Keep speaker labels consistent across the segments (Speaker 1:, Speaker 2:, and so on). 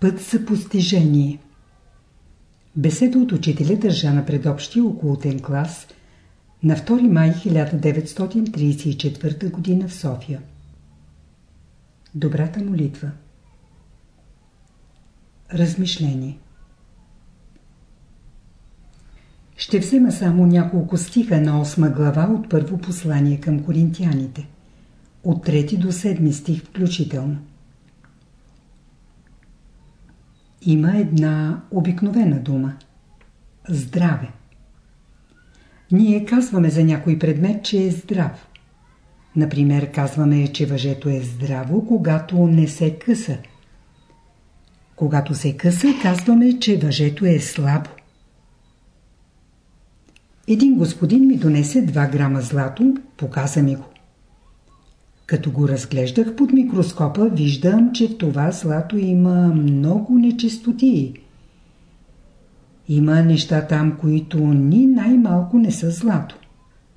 Speaker 1: Път за постижение Беседа от учителя държа на предобщия околотен клас на 2 май 1934 г. в София. Добрата молитва Размишление Ще взема само няколко стиха на 8 глава от първо послание към коринтияните. От 3 до 7 стих включително. Има една обикновена дума. Здраве. Ние казваме за някой предмет, че е здрав. Например, казваме, че въжето е здраво, когато не се къса. Когато се къса, казваме, че въжето е слабо. Един господин ми донесе 2 грама злато, показа ми го. Като го разглеждах под микроскопа, виждам, че в това злато има много нечистотии. Има неща там, които ни най-малко не са злато.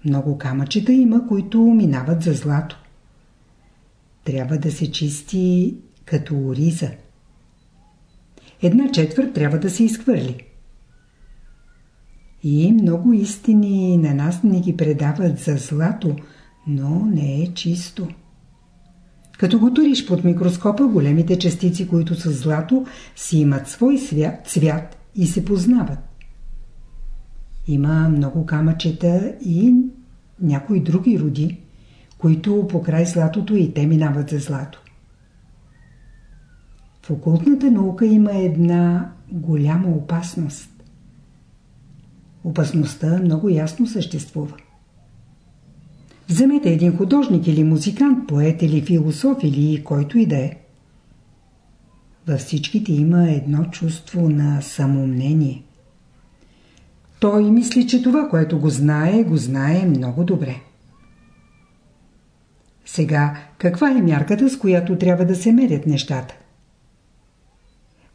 Speaker 1: Много камъчета има, които минават за злато. Трябва да се чисти като ориза. Една четвърт трябва да се изхвърли. И много истини на нас не ги предават за злато, но не е чисто. Като го туриш под микроскопа, големите частици, които са злато, си имат свой свят, цвят и се познават. Има много камъчета и някои други роди, които покрай златото и те минават за злато. В окултната наука има една голяма опасност. Опасността много ясно съществува. Вземете един художник или музикант, поет или философ или който и да е. Във всичките има едно чувство на самомнение. Той мисли, че това, което го знае, го знае много добре. Сега, каква е мярката, с която трябва да се мерят нещата?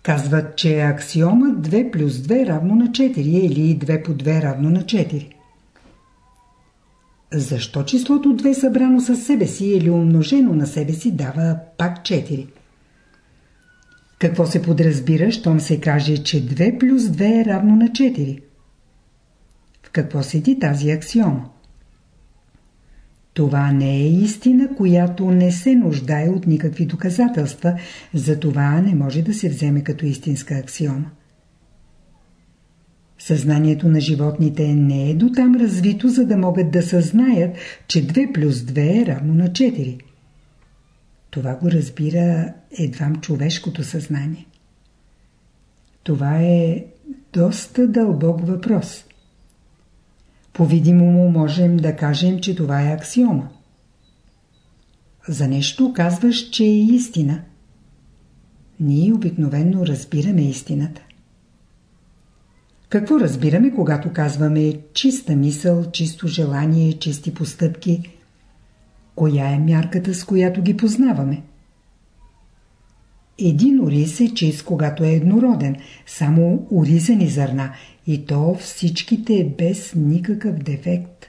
Speaker 1: Казват, че аксиома 2 плюс 2 равно на 4 или 2 по 2 равно на 4. Защо числото 2 събрано със себе си или умножено на себе си дава пак 4? Какво се подразбира, щом се каже, че 2 плюс 2 е равно на 4? В какво седи тази аксиома? Това не е истина, която не се нуждае от никакви доказателства, затова не може да се вземе като истинска аксиома. Съзнанието на животните не е до там развито, за да могат да съзнаят, че 2 плюс 2 е равно на 4. Това го разбира едвам човешкото съзнание. Това е доста дълбок въпрос. По-видимому можем да кажем, че това е аксиома. За нещо казваш, че е истина. Ние обикновенно разбираме истината. Какво разбираме, когато казваме чиста мисъл, чисто желание, чисти постъпки? Коя е мярката, с която ги познаваме? Един ориз е чист, когато е еднороден, само оризани зърна и то всичките е без никакъв дефект.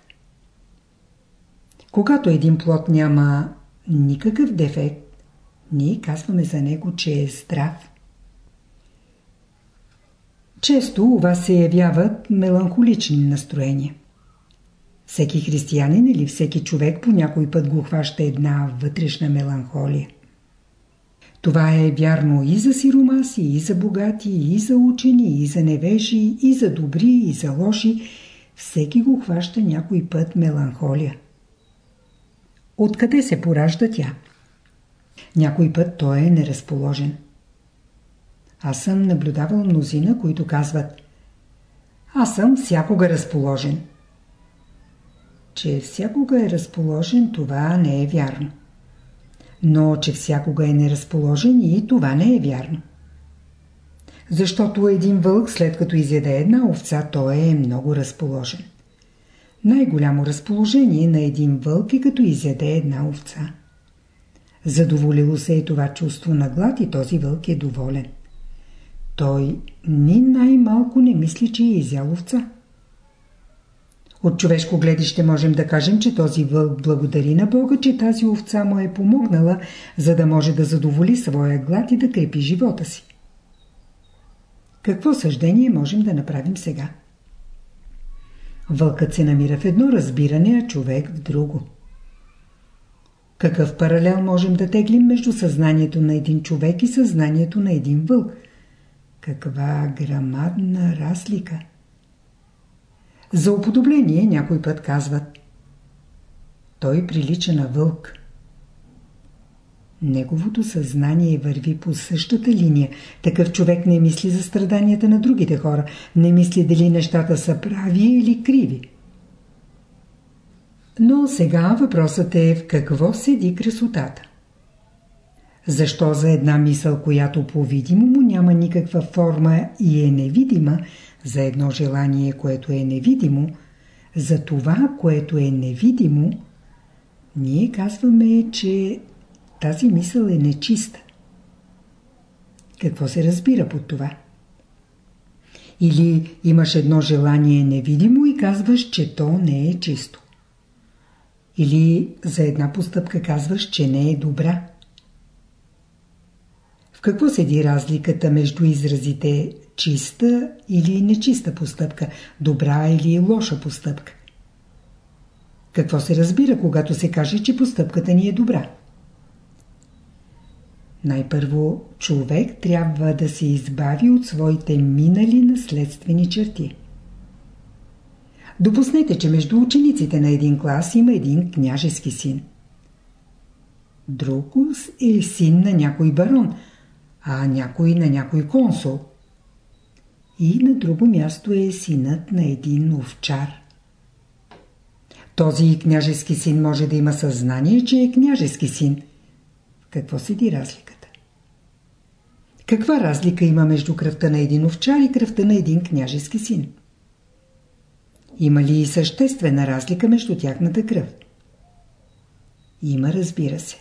Speaker 1: Когато един плод няма никакъв дефект, ние казваме за него, че е здрав. Често у вас се явяват меланхолични настроения. Всеки християнин или всеки човек по някой път го хваща една вътрешна меланхолия. Това е вярно и за сиромаси, и за богати, и за учени, и за невежи, и за добри, и за лоши. Всеки го хваща някой път меланхолия. Откъде се поражда тя? Някой път той е неразположен. Аз съм наблюдавал мнозина, които казват Аз съм всякога разположен. Че всякога е разположен, това не е вярно. Но, че всякога е неразположен и това не е вярно. Защото един вълк, след като изяде една овца, той е много разположен. Най-голямо разположение на един вълк е като изяде една овца. Задоволило се е това чувство на глад и този вълк е доволен. Той ни най-малко не мисли, че е изял овца. От човешко гледище можем да кажем, че този вълк благодари на Бога, че тази овца му е помогнала, за да може да задоволи своя глад и да крепи живота си. Какво съждение можем да направим сега? Вълкът се намира в едно разбиране, а човек в друго. Какъв паралел можем да теглим между съзнанието на един човек и съзнанието на един вълк? Каква грамадна разлика! За уподобление някой път казват Той прилича на вълк. Неговото съзнание върви по същата линия. Такъв човек не мисли за страданията на другите хора. Не мисли дали нещата са прави или криви. Но сега въпросът е в какво седи красотата. Защо за една мисъл, която по-видимо му няма никаква форма и е невидима, за едно желание, което е невидимо, за това, което е невидимо, ние казваме, че тази мисъл е нечиста. Какво се разбира под това? Или имаш едно желание невидимо и казваш, че то не е чисто. Или за една постъпка казваш, че не е добра. В какво седи разликата между изразите чиста или нечиста постъпка, добра или лоша постъпка? Какво се разбира, когато се каже, че постъпката ни е добра? Най-първо, човек трябва да се избави от своите минали наследствени черти. Допуснете, че между учениците на един клас има един княжески син. Друг е син на някой барон, а някой на някой консул. И на друго място е синът на един овчар. Този княжески син може да има съзнание, че е княжески син. Какво седи разликата? Каква разлика има между кръвта на един овчар и кръвта на един княжески син? Има ли съществена разлика между тяхната кръв? Има, разбира се.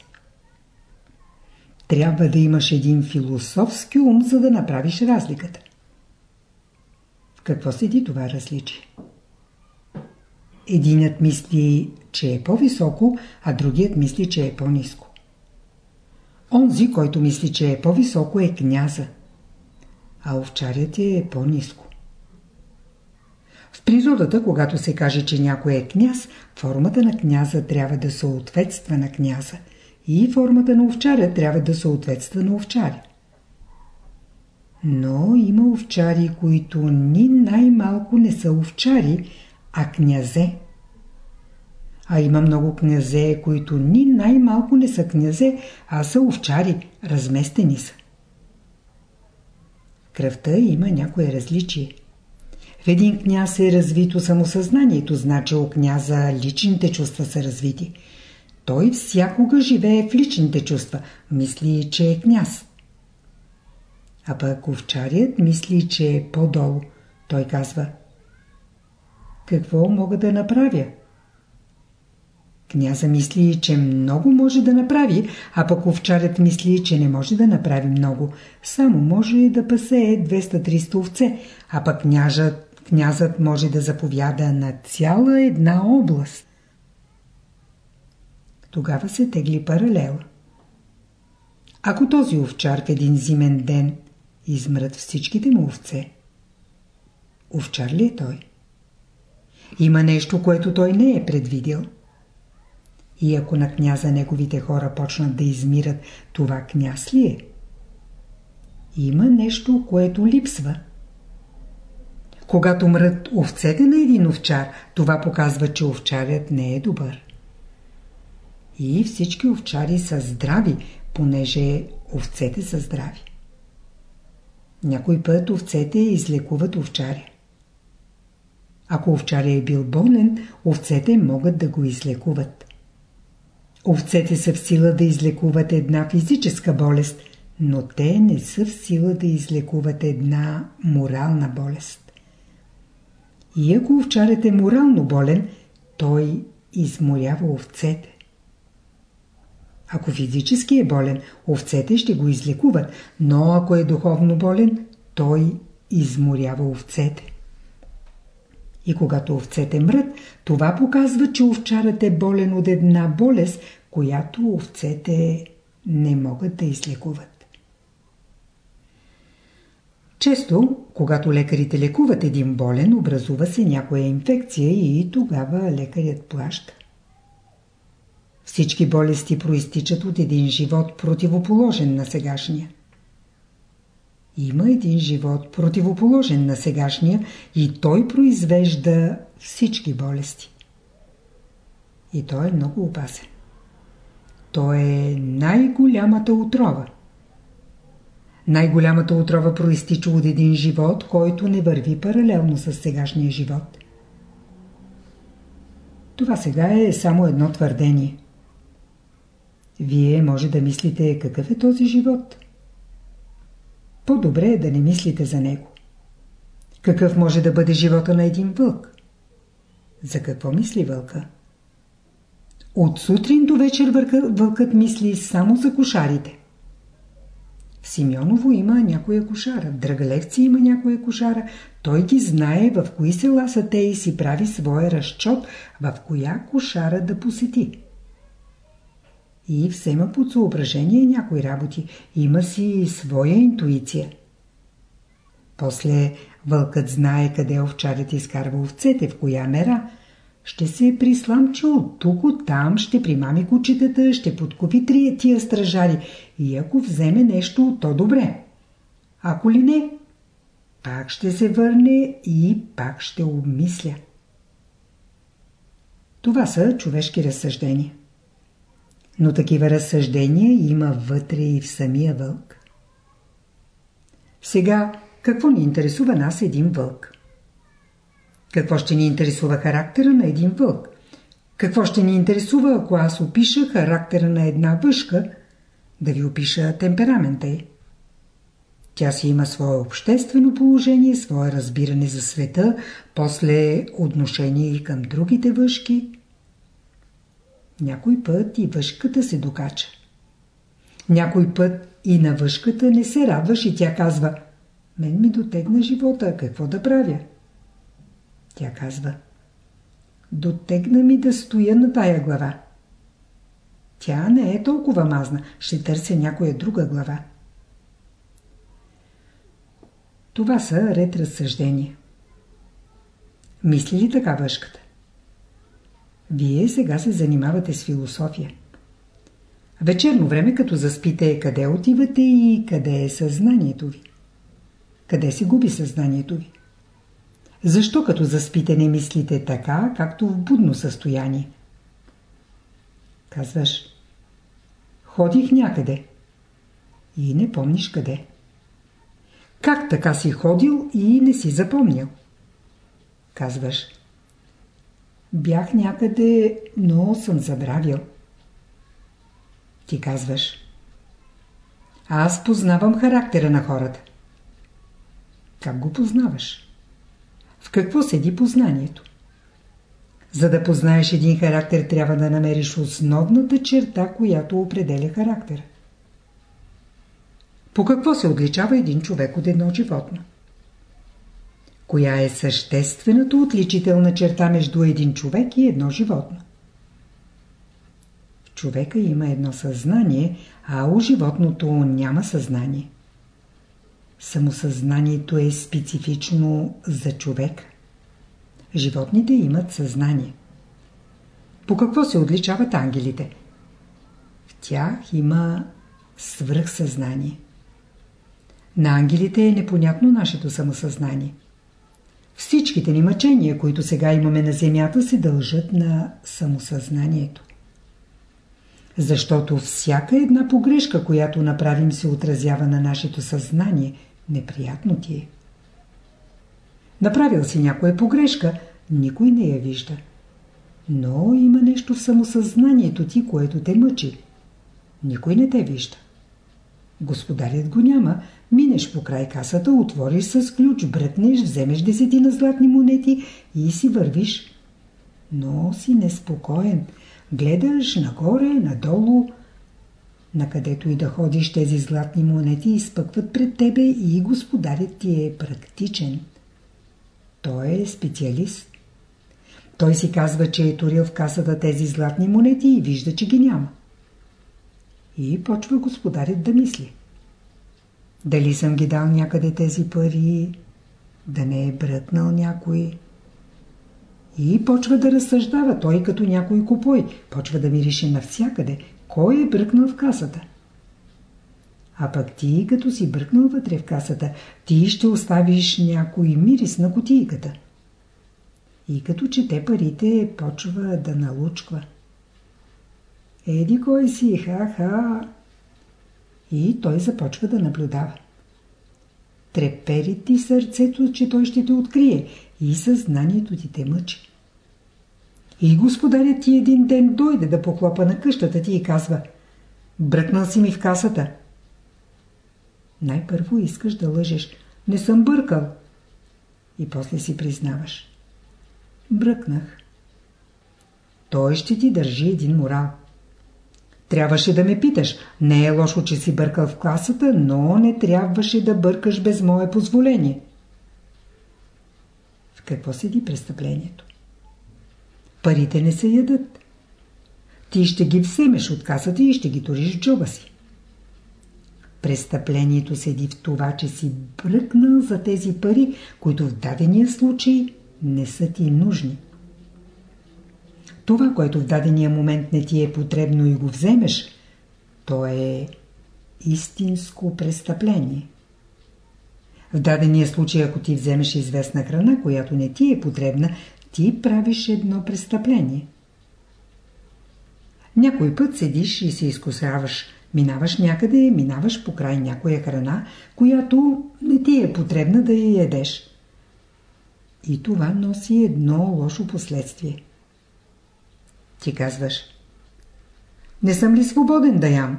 Speaker 1: Трябва да имаш един философски ум, за да направиш разликата. В какво седи това различие? Единът мисли, че е по-високо, а другият мисли, че е по-низко. Онзи, който мисли, че е по-високо, е княза, а овчарят е по-низко. В природата, когато се каже, че някой е княз, формата на княза трябва да съответства на княза и формата на овчаря трябва да съответства на овчаря. Но има овчари, които ни най-малко не са овчари, а князе. А има много князе, които ни най-малко не са князе, а са овчари, разместени са. Кръвта има някое различие. В един княз е развито самосъзнанието, значи у княза личните чувства са развити. Той всякога живее в личните чувства, мисли, че е княз. А пък овчарият мисли, че е по-долу. Той казва Какво мога да направя? Княза мисли, че много може да направи, а пък овчарят мисли, че не може да направи много. Само може да пасе 200-300 овце, а пък княжът, князът може да заповяда на цяла една област. Тогава се тегли паралел. Ако този овчар в един зимен ден измрат всичките му овце, овчар ли е той? Има нещо, което той не е предвидел – и ако на княза неговите хора почнат да измират, това княз ли е? Има нещо, което липсва. Когато мрат овцете на един овчар, това показва, че овчарят не е добър. И всички овчари са здрави, понеже овцете са здрави. Някой път овцете излекуват овчаря. Ако овчаря е бил болен, овцете могат да го излекуват. Овцете са в сила да излекуват една физическа болест, но те не са в сила да излекуват една морална болест. И ако овчарят е морално болен, той изморява овцете. Ако физически е болен, овцете ще го излекуват, но ако е духовно болен, той изморява овцете. И когато овцете мрат, това показва, че овчарът е болен от една болест, която овцете не могат да излекуват. Често, когато лекарите лекуват един болен, образува се някоя инфекция и тогава лекарят плаща. Всички болести проистичат от един живот противоположен на сегашния. Има един живот противоположен на сегашния и той произвежда всички болести. И той е много опасен. Той е най-голямата отрова. Най-голямата отрова проистича от един живот, който не върви паралелно с сегашния живот. Това сега е само едно твърдение. Вие може да мислите какъв е този живот. По-добре е да не мислите за него. Какъв може да бъде живота на един вълк? За какво мисли вълка? От сутрин до вечер вълкът мисли само за кошарите. В Симеоново има някоя кошара, в Драгалевци има някоя кошара. Той ги знае в кои села са те и си прави своя разчот в коя кошара да посети. И взема под съображение някои работи. Има си своя интуиция. После вълкът знае къде овчарят изкарва овцете, в коя мера, ще се присламчи от тук, от там, ще примами кучетата, ще подкупи тия стражари и ако вземе нещо, то добре. Ако ли не, пак ще се върне и пак ще обмисля. Това са човешки разсъждения. Но такива разсъждения има вътре и в самия вълк. Сега, какво ни интересува нас един вълк? Какво ще ни интересува характера на един вълк? Какво ще ни интересува, ако аз опиша характера на една въшка, да ви опиша темперамента й? Тя си има свое обществено положение, свое разбиране за света, после отношение и към другите въшки. Някой път и въшката се докача. Някой път и на въшката не се радваш и тя казва «Мен ми дотегна живота, какво да правя?» Тя казва Дотегна ми да стоя на тая глава. Тя не е толкова мазна. Ще търся някоя друга глава. Това са ред разсъждения. Мисли ли така въшката? Вие сега се занимавате с философия. Вечерно време, като заспите, къде отивате и къде е съзнанието ви? Къде се губи съзнанието ви? Защо като заспите не мислите така, както в будно състояние? Казваш, ходих някъде и не помниш къде. Как така си ходил и не си запомнил? Казваш, бях някъде, но съм забравил. Ти казваш, аз познавам характера на хората. Как го познаваш? В какво седи познанието? За да познаеш един характер, трябва да намериш основната черта, която определя характера. По какво се отличава един човек от едно животно? Коя е съществената отличителна черта между един човек и едно животно? В човека има едно съзнание, а у животното няма съзнание. Самосъзнанието е специфично за човек. Животните имат съзнание. По какво се отличават ангелите? В тях има свръхсъзнание. На ангелите е непонятно нашето самосъзнание. Всичките ни мъчения, които сега имаме на земята, се дължат на самосъзнанието. Защото всяка една погрешка, която направим, се отразява на нашето съзнание – неприятно ти е. Направил си някоя погрешка, никой не я вижда. Но има нещо в самосъзнанието ти, което те мъчи. Никой не те вижда. Господарят го няма, минеш по край касата, отвориш с ключ, бръкнеш, вземеш десетина златни монети и си вървиш. Но си неспокоен. Гледаш нагоре, надолу, Накъдето и да ходиш, тези златни монети изпъкват пред тебе и господарят ти е практичен. Той е специалист. Той си казва, че е турил в касата тези златни монети и вижда, че ги няма. И почва господарят да мисли. Дали съм ги дал някъде тези пари, да не е бръкнал някой. И почва да разсъждава той като някой купой. Почва да мирише навсякъде. Кой е бръкнал в касата? А пък ти, като си бръкнал вътре в касата, ти ще оставиш някой мирис на котийката. И като чете парите, почва да налучква. Еди кой си, ха-ха. И той започва да наблюдава. Трепери ти сърцето, че той ще те открие и съзнанието ти те мъчи. И господарят ти един ден дойде да похлопа на къщата ти и казва Бръкнал си ми в касата. Най-първо искаш да лъжеш. Не съм бъркал. И после си признаваш. Бръкнах. Той ще ти държи един морал. Трябваше да ме питаш. Не е лошо, че си бъркал в класата, но не трябваше да бъркаш без мое позволение. В какво седи престъплението? Парите не се ядат. Ти ще ги вземеш от касата и ще ги туриш в джоба си. Престъплението седи в това, че си бръкнал за тези пари, които в дадения случай не са ти нужни. Това, което в дадения момент не ти е потребно и го вземеш, то е истинско престъпление. В дадения случай, ако ти вземеш известна храна, която не ти е потребна, ти правиш едно престъпление. Някой път седиш и се изкусяваш, минаваш някъде, минаваш по край някоя храна, която не ти е потребна да я ядеш. И това носи едно лошо последствие. Ти казваш, не съм ли свободен да ям?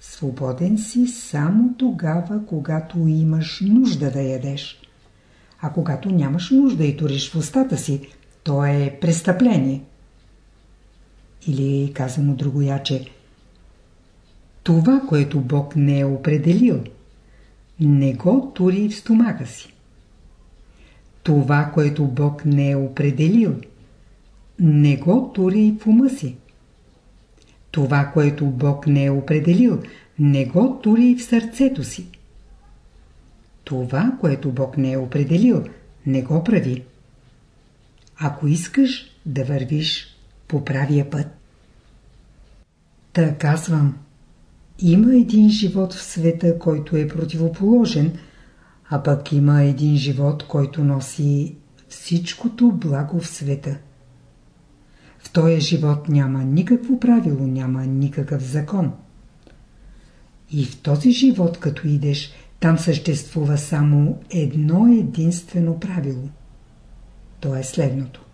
Speaker 1: Свободен си само тогава, когато имаш нужда да ядеш. А когато нямаш нужда и туриш в устата си, то е престъпление. Или казано другояче, това, което Бог не е определил, не го тури в стомака си. Това, което Бог не е определил, не го тури в ума си. Това, което Бог не е определил, не го тури в сърцето си. Това, което Бог не е определил, не го прави. Ако искаш да вървиш по правия път. Та казвам, има един живот в света, който е противоположен, а пък има един живот, който носи всичкото благо в света. В този живот няма никакво правило, няма никакъв закон. И в този живот, като идеш, там съществува само едно единствено правило. То е следното.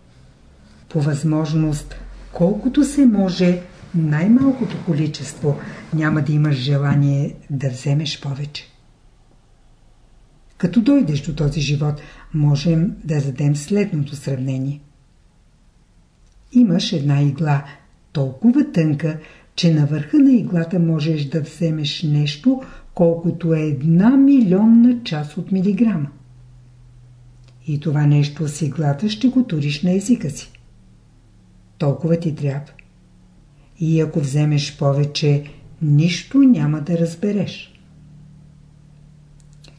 Speaker 1: По възможност, колкото се може, най-малкото количество, няма да имаш желание да вземеш повече. Като дойдеш до този живот, можем да дадем следното сравнение. Имаш една игла, толкова тънка, че на върха на иглата можеш да вземеш нещо, колкото е една милионна част от милиграма. И това нещо с иглата ще го туриш на езика си. Толкова ти трябва. И ако вземеш повече, нищо няма да разбереш.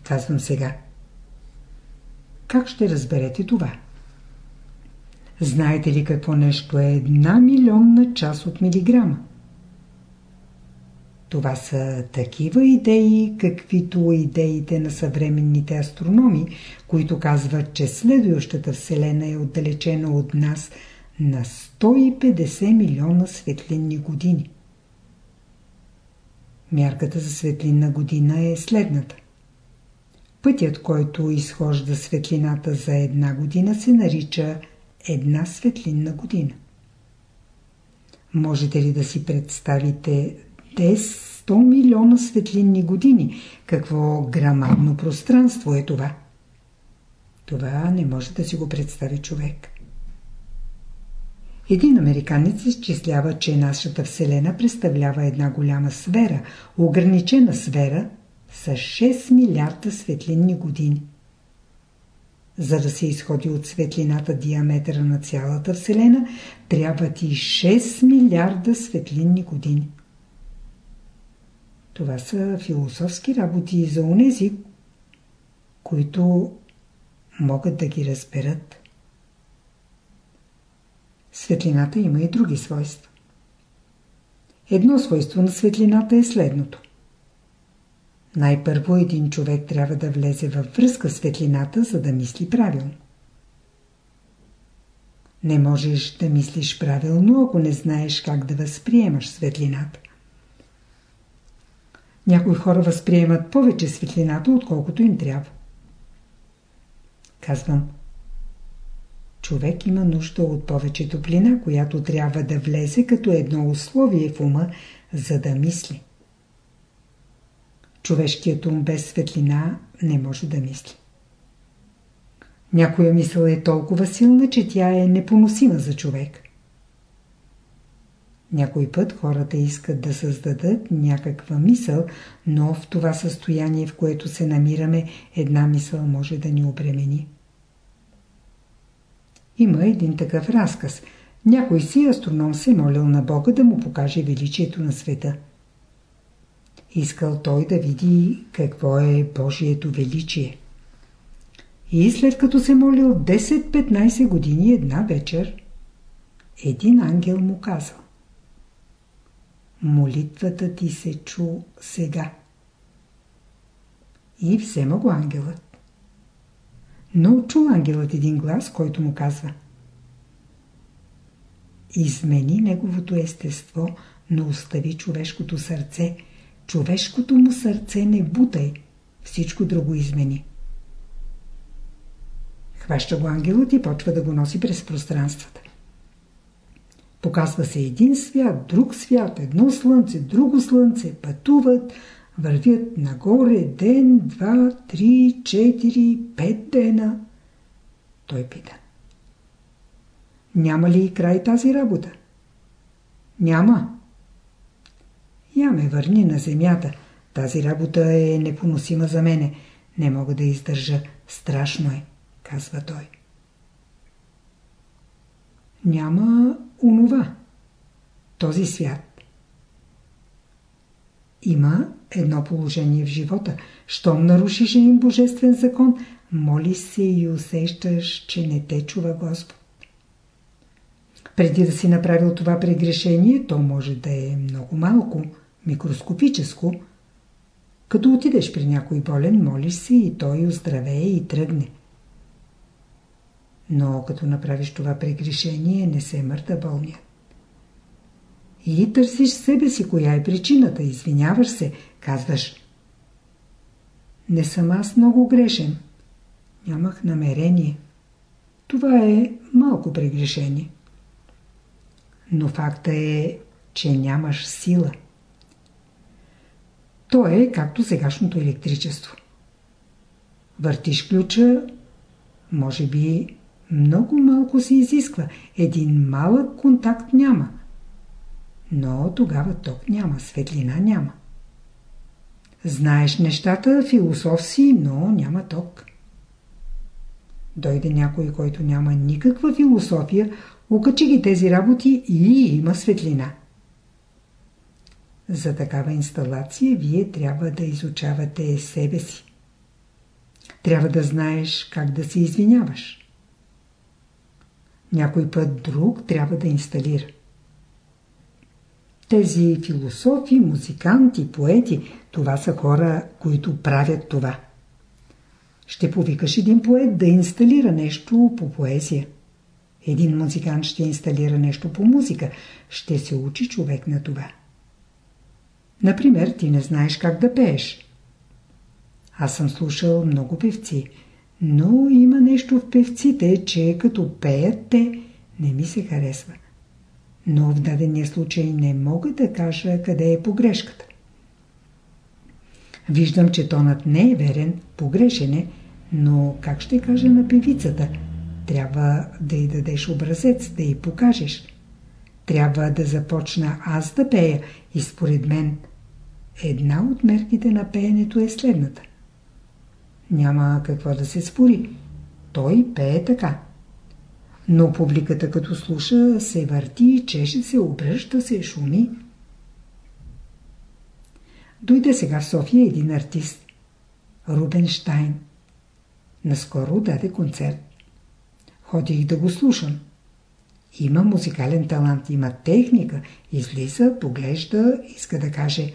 Speaker 1: Казвам сега. Как ще разберете това? Знаете ли какво нещо е една милионна част от милиграма? Това са такива идеи, каквито идеите на съвременните астрономи, които казват, че следващата Вселена е отдалечена от нас на 150 милиона светлинни години. Мярката за светлинна година е следната. Пътят, който изхожда светлината за една година, се нарича една светлинна година. Можете ли да си представите те 100 милиона светлинни години. Какво грамадно пространство е това? Това не може да си го представи човек. Един американец изчислява, че нашата Вселена представлява една голяма сфера, ограничена сфера с 6 милиарда светлинни години. За да се изходи от светлината диаметъра на цялата Вселена, трябва ти 6 милиарда светлинни години. Това са философски работи за унези, които могат да ги разберат. Светлината има и други свойства. Едно свойство на светлината е следното. Най-първо един човек трябва да влезе във връзка с светлината, за да мисли правилно. Не можеш да мислиш правилно, ако не знаеш как да възприемаш светлината. Някои хора възприемат повече светлината, отколкото им трябва. Казвам, човек има нужда от повече топлина, която трябва да влезе като едно условие в ума, за да мисли. Човешкият ум без светлина не може да мисли. Някоя мисъл е толкова силна, че тя е непоносима за човек. Някой път хората искат да създадат някаква мисъл, но в това състояние, в което се намираме, една мисъл може да ни обремени. Има един такъв разказ. Някой си астроном се молил на Бога да му покаже величието на света. Искал той да види какво е Божието величие. И след като се молил 10-15 години една вечер, един ангел му казал Молитвата ти се чу сега. И взема го ангелът. Но чул ангелът един глас, който му казва Измени неговото естество, но остави човешкото сърце. Човешкото му сърце не бутай, всичко друго измени. Хваща го ангелът и почва да го носи през пространствата. Показва се един свят, друг свят, едно слънце, друго слънце, пътуват, вървят нагоре ден, два, три, четири, пет дена. Той пита. Няма ли и край тази работа? Няма. Я ме върни на земята. Тази работа е непоносима за мене. Не мога да издържа. Страшно е казва той. Няма онова. Този свят. Има едно положение в живота. Щом нарушиш един божествен закон, моли се и усещаш, че не те чува Господ. Преди да си направил това прегрешение, то може да е много малко, микроскопическо. Като отидеш при някой болен, молиш се и той оздравее и тръгне. Но като направиш това прегрешение, не се мърда болния. И търсиш себе си, коя е причината, извиняваш се, казваш. Не съм аз много грешен. Нямах намерение. Това е малко прегрешение. Но факта е, че нямаш сила. То е както сегашното електричество. Въртиш ключа, може би много малко се изисква. Един малък контакт няма. Но тогава ток няма, светлина няма. Знаеш нещата, философ си, но няма ток. Дойде някой, който няма никаква философия, окачи ги тези работи и има светлина. За такава инсталация вие трябва да изучавате себе си. Трябва да знаеш как да се извиняваш някой път друг трябва да инсталира. Тези философи, музиканти, поети, това са хора, които правят това. Ще повикаш един поет да инсталира нещо по поезия. Един музикант ще инсталира нещо по музика. Ще се учи човек на това. Например, ти не знаеш как да пееш. Аз съм слушал много певци. Но има нещо в певците, че като пеят те, не ми се харесва. Но в дадения случай не мога да кажа къде е погрешката. Виждам, че тонът не е верен, погрешен е, но как ще кажа на певицата? Трябва да й дадеш образец, да й покажеш. Трябва да започна аз да пея и според мен една от мерките на пеенето е следната. Няма какво да се спори. Той пее така. Но публиката като слуша се върти, чеше се, обръща се, шуми. Дойде сега в София един артист. Рубенштайн. Наскоро даде концерт. Ходих да го слушам. Има музикален талант, има техника. Излиза, поглежда, иска да каже.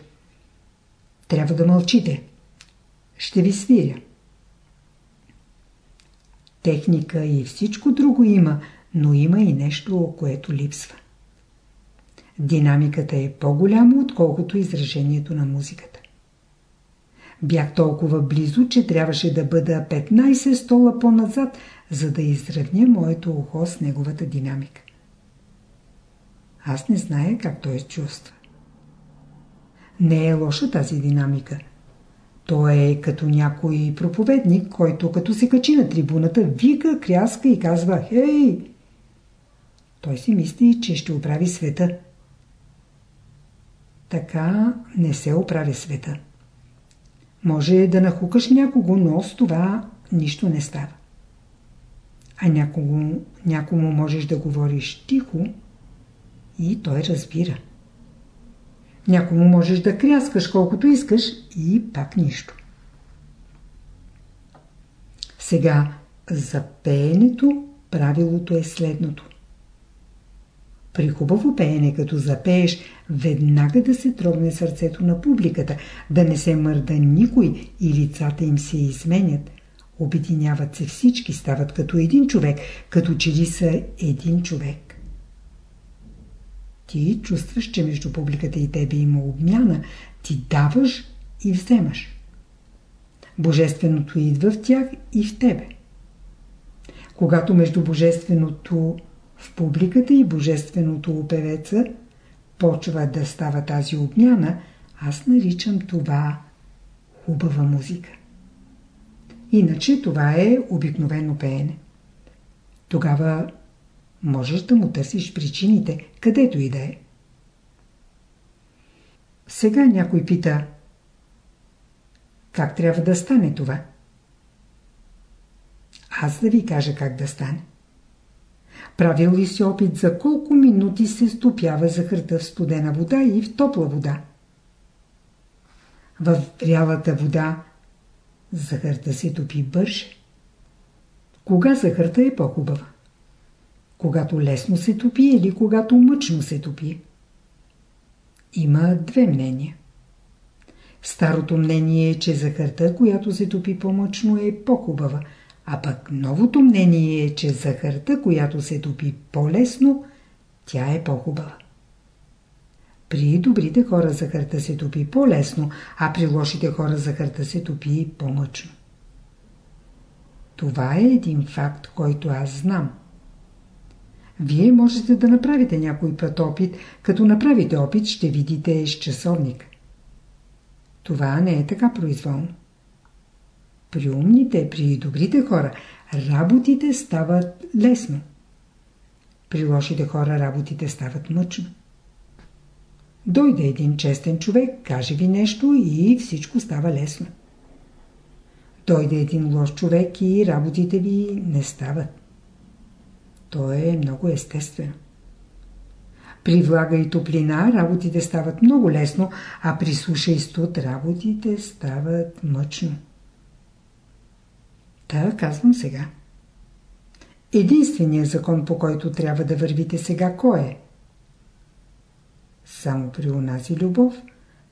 Speaker 1: Трябва да мълчите. Ще ви свиря. Техника и всичко друго има, но има и нещо, което липсва. Динамиката е по-голяма, отколкото изражението на музиката. Бях толкова близо, че трябваше да бъда 15 стола по-назад, за да изравня моето ухо с неговата динамика. Аз не зная как той чувства. Не е лоша тази динамика. Той е като някой проповедник, който като се качи на трибуната, вика, кряска и казва «Хей!» Той си мисли, че ще оправи света. Така не се оправи света. Може да нахукаш някого, но с това нищо не става. А някому, някому можеш да говориш тихо и той разбира. Някому можеш да кряскаш колкото искаш и пак нищо. Сега за пеенето правилото е следното. При хубаво пеене, като запееш, веднага да се трогне сърцето на публиката, да не се мърда никой и лицата им се изменят. Обединяват се всички, стават като един човек, като че ли са един човек. Ти чувстваш, че между публиката и тебе има обмяна, ти даваш и вземаш. Божественото идва в тях и в тебе. Когато между Божественото в публиката и божественото у певеца почва да става тази обмяна, аз наричам това хубава музика. Иначе това е обикновено пеене. Тогава можеш да му търсиш причините, където и да е. Сега някой пита, как трябва да стане това? Аз да ви кажа как да стане. Правил ли си опит за колко минути се стопява захарта в студена вода и в топла вода? В врялата вода захарта се топи бърже. Кога захарта е по-хубава? Когато лесно се топи или когато мъчно се топи? Има две мнения. Старото мнение е, че захарта, която се топи по-мъчно е по-хубава – а пък новото мнение е, че захарта, която се топи по-лесно, тя е по-хубава. При добрите хора захарта се топи по-лесно, а при лошите хора захарта се топи по-мъчно. Това е един факт, който аз знам. Вие можете да направите някой път опит, като направите опит ще видите с часовник. Това не е така произволно. При умните, при добрите хора работите стават лесно. При лошите хора работите стават мъчно. Дойде един честен човек, каже ви нещо и всичко става лесно. Дойде един лош човек и работите ви не стават. То е много естествено. При влага и топлина работите стават много лесно, а при суша и студ работите стават мъчно. Та казвам сега. Единственият закон, по който трябва да вървите сега, кой е? Само при онази любов,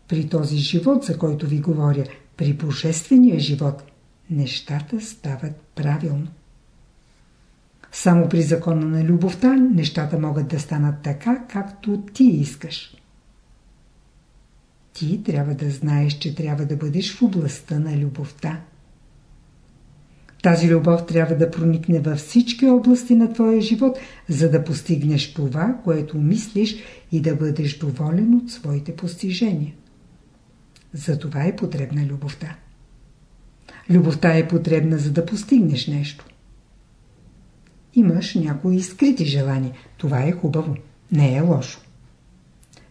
Speaker 1: при този живот, за който ви говоря, при божествения живот, нещата стават правилно. Само при закона на любовта нещата могат да станат така, както ти искаш. Ти трябва да знаеш, че трябва да бъдеш в областта на любовта. Тази любов трябва да проникне във всички области на твоя живот, за да постигнеш това, което мислиш и да бъдеш доволен от своите постижения. За това е потребна любовта. Любовта е потребна, за да постигнеш нещо. Имаш някои скрити желания. Това е хубаво. Не е лошо.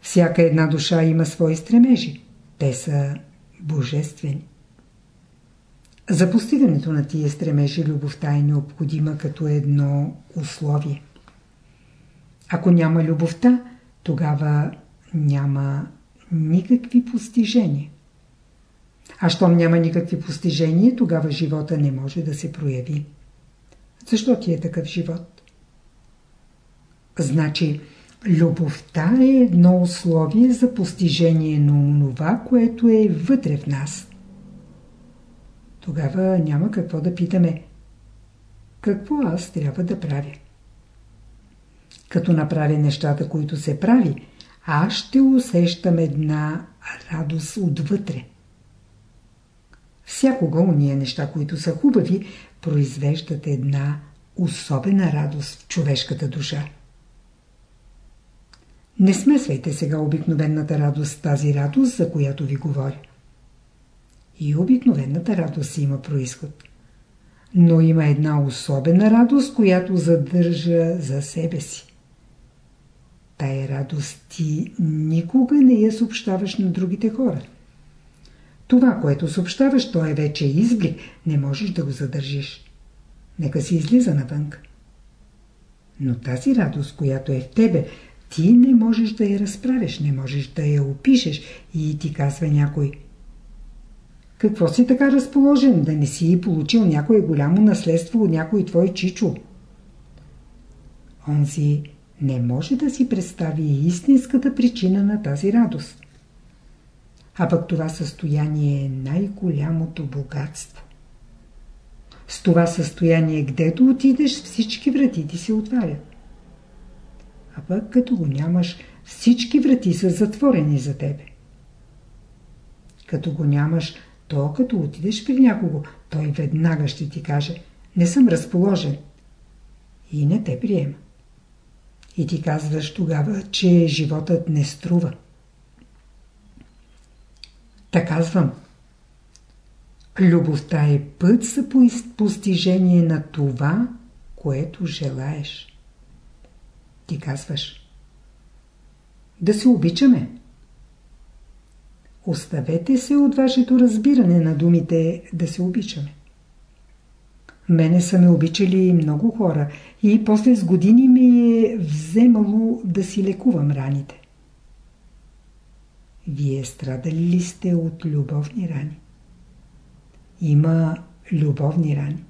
Speaker 1: Всяка една душа има свои стремежи. Те са божествени. За постигането на тия стремежи любовта е необходима като едно условие. Ако няма любовта, тогава няма никакви постижения. А щом няма никакви постижения, тогава живота не може да се прояви. Защо ти е такъв живот? Значи, любовта е едно условие за постижение на това, което е вътре в нас. Тогава няма какво да питаме. Какво аз трябва да правя? Като направя нещата, които се прави, аз ще усещам една радост отвътре. Всякога уния неща, които са хубави, произвеждат една особена радост в човешката душа. Не смесвайте сега обикновената радост с тази радост, за която ви говоря. И обикновената радост има происход. Но има една особена радост, която задържа за себе си. Тая радост ти никога не я съобщаваш на другите хора. Това, което съобщаваш, то е вече изблик, не можеш да го задържиш. Нека си излиза навън. Но тази радост, която е в тебе, ти не можеш да я разправиш, не можеш да я опишеш и ти казва някой Какво си така разположен, да не си получил някое голямо наследство от някой твой чичо? Онзи не може да си представи истинската причина на тази радост. А пък това състояние е най-голямото богатство. С това състояние, гдето отидеш, всички врати ти се отварят. А пък като го нямаш, всички врати са затворени за тебе. Като го нямаш, то като отидеш при някого, той веднага ще ти каже «Не съм разположен» и не те приема. И ти казваш тогава, че животът не струва. Та казвам. Любовта е път за постижение на това, което желаеш. Ти казваш. Да се обичаме. Оставете се от вашето разбиране на думите да се обичаме. Мене са ме обичали много хора и после с години ми е вземало да си лекувам раните. Вие страдали ли сте от любовни рани? Има любовни рани.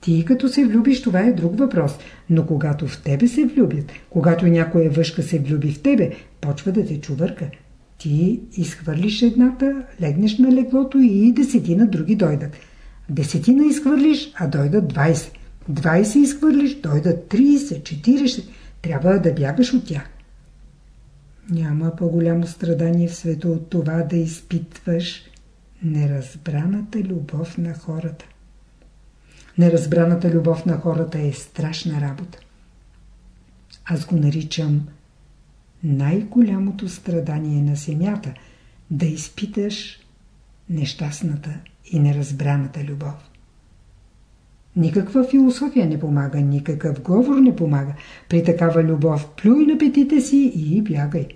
Speaker 1: Ти като се влюбиш, това е друг въпрос. Но когато в тебе се влюбят, когато някоя въшка се влюби в тебе, почва да те чувърка. Ти изхвърлиш едната, легнеш на леглото и десетина други дойдат. Десетина изхвърлиш, а дойдат 20. 20 изхвърлиш, дойдат 30, 40. Трябва да бягаш от тях. Няма по-голямо страдание в света от това да изпитваш неразбраната любов на хората. Неразбраната любов на хората е страшна работа. Аз го наричам най-голямото страдание на земята да изпиташ нещастната и неразбраната любов. Никаква философия не помага, никакъв говор не помага. При такава любов плюй на петите си и бягай.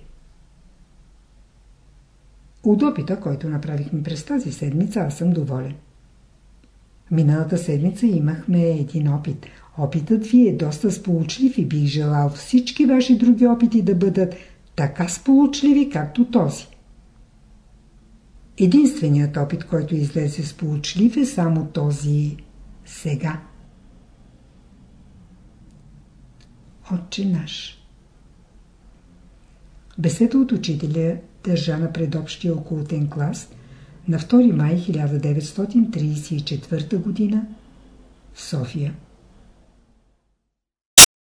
Speaker 1: От опита, който направихме през тази седмица, аз съм доволен. Миналата седмица имахме един опит. Опитът ви е доста сполучлив и бих желал всички ваши други опити да бъдат така сполучливи, както този. Единственият опит, който излезе сполучлив е само този сега. Отче наш Беседа от учителя държана пред общия окултен клас на 2 май 1934 г. в София.